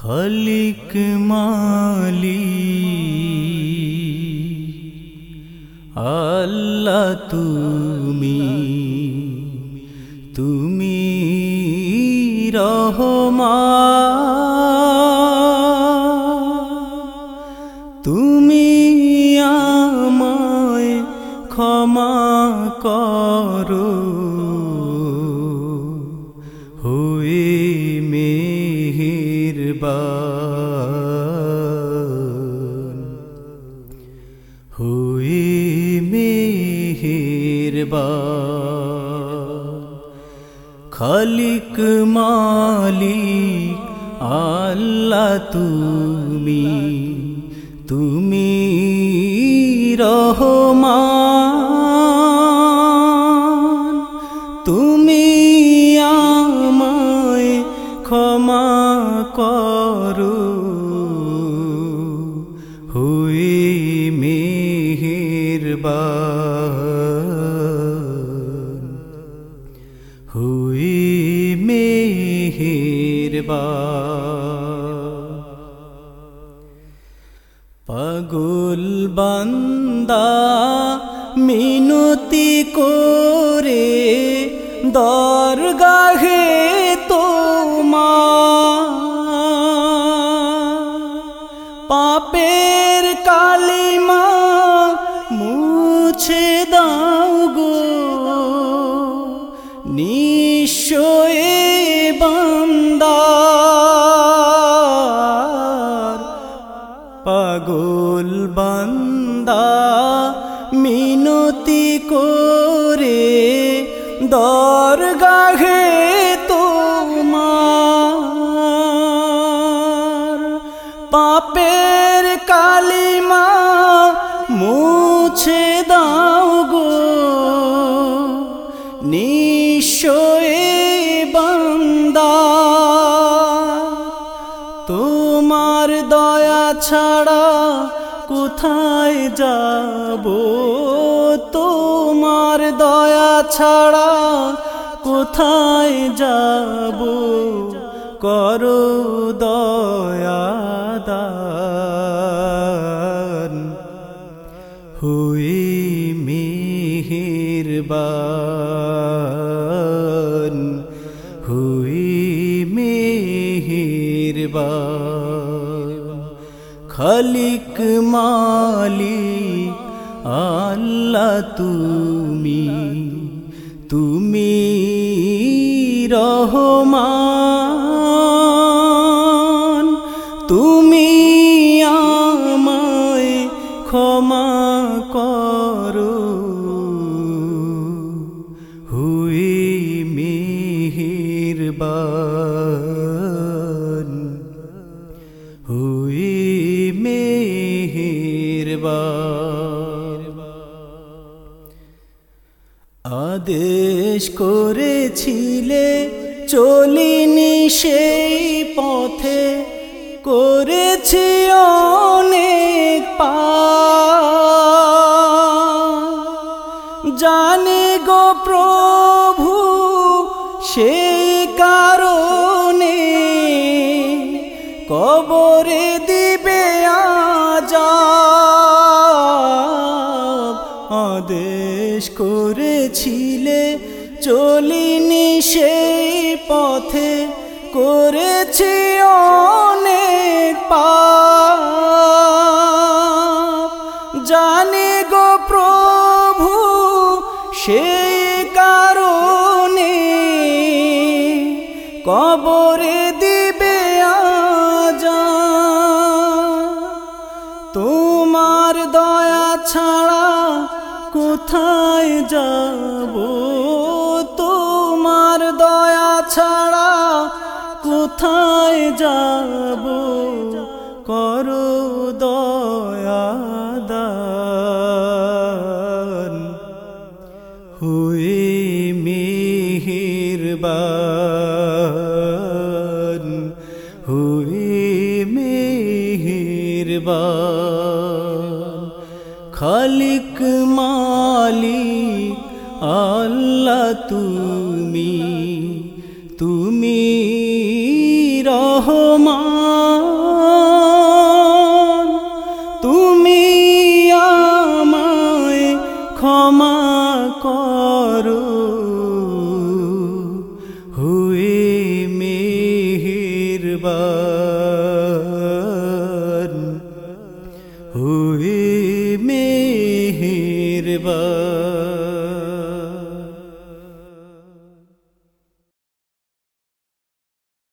খলিক মালি আল্লাহ তুমি তুমি রহমা তুমি আমায় ক্ষমা করো। হয়ে মেহেরবান খালিক মালিক আল্লাহ তুমি তুমি রহমান। মেহেরবান পাগল বান্দা মিনতি করে দরগাহে তোমা পাপের কালিমা মুছে দাও। করে দরগাহে তোমার পাপের কালিমা মুছে দাও গো। নিশ্চয়ে বান্দা, তোমার দয়া ছাড়া কোথায় যাব? তোমার দয়া ছাড়া কোথায় যাব? করো দয়াদান হুই মেহেরবান। হুই মেহেরবান। খালিক মালিক আল্লাহ তুমি তুমি রহমান। তুমি আমায় ক্ষমা করো। আদেশ করেছিলে, চলিনি সেই পথে। করেছি অনেক পা জানি গো প্রভু, সেই কারণে কবরে দিবে আদেশ করেছিলে চলিনি সেই পথে, করেছি অনেক পাপ। জানি গো প্রভু, সেই কারণে কবরে দিবে আজা তোমার দয়া ছাড়া কোথায় যাব? কোথায় যাব? করো দয়াদান। হুই মেহেরবান। হুই মেহেরবান। খালিক মালিক আল্লাহ তুমি তুমি রহমান তুমি আমায় ক্ষমা করো। হুয়ে মেহেরবান হুয়ে মেহেরবান।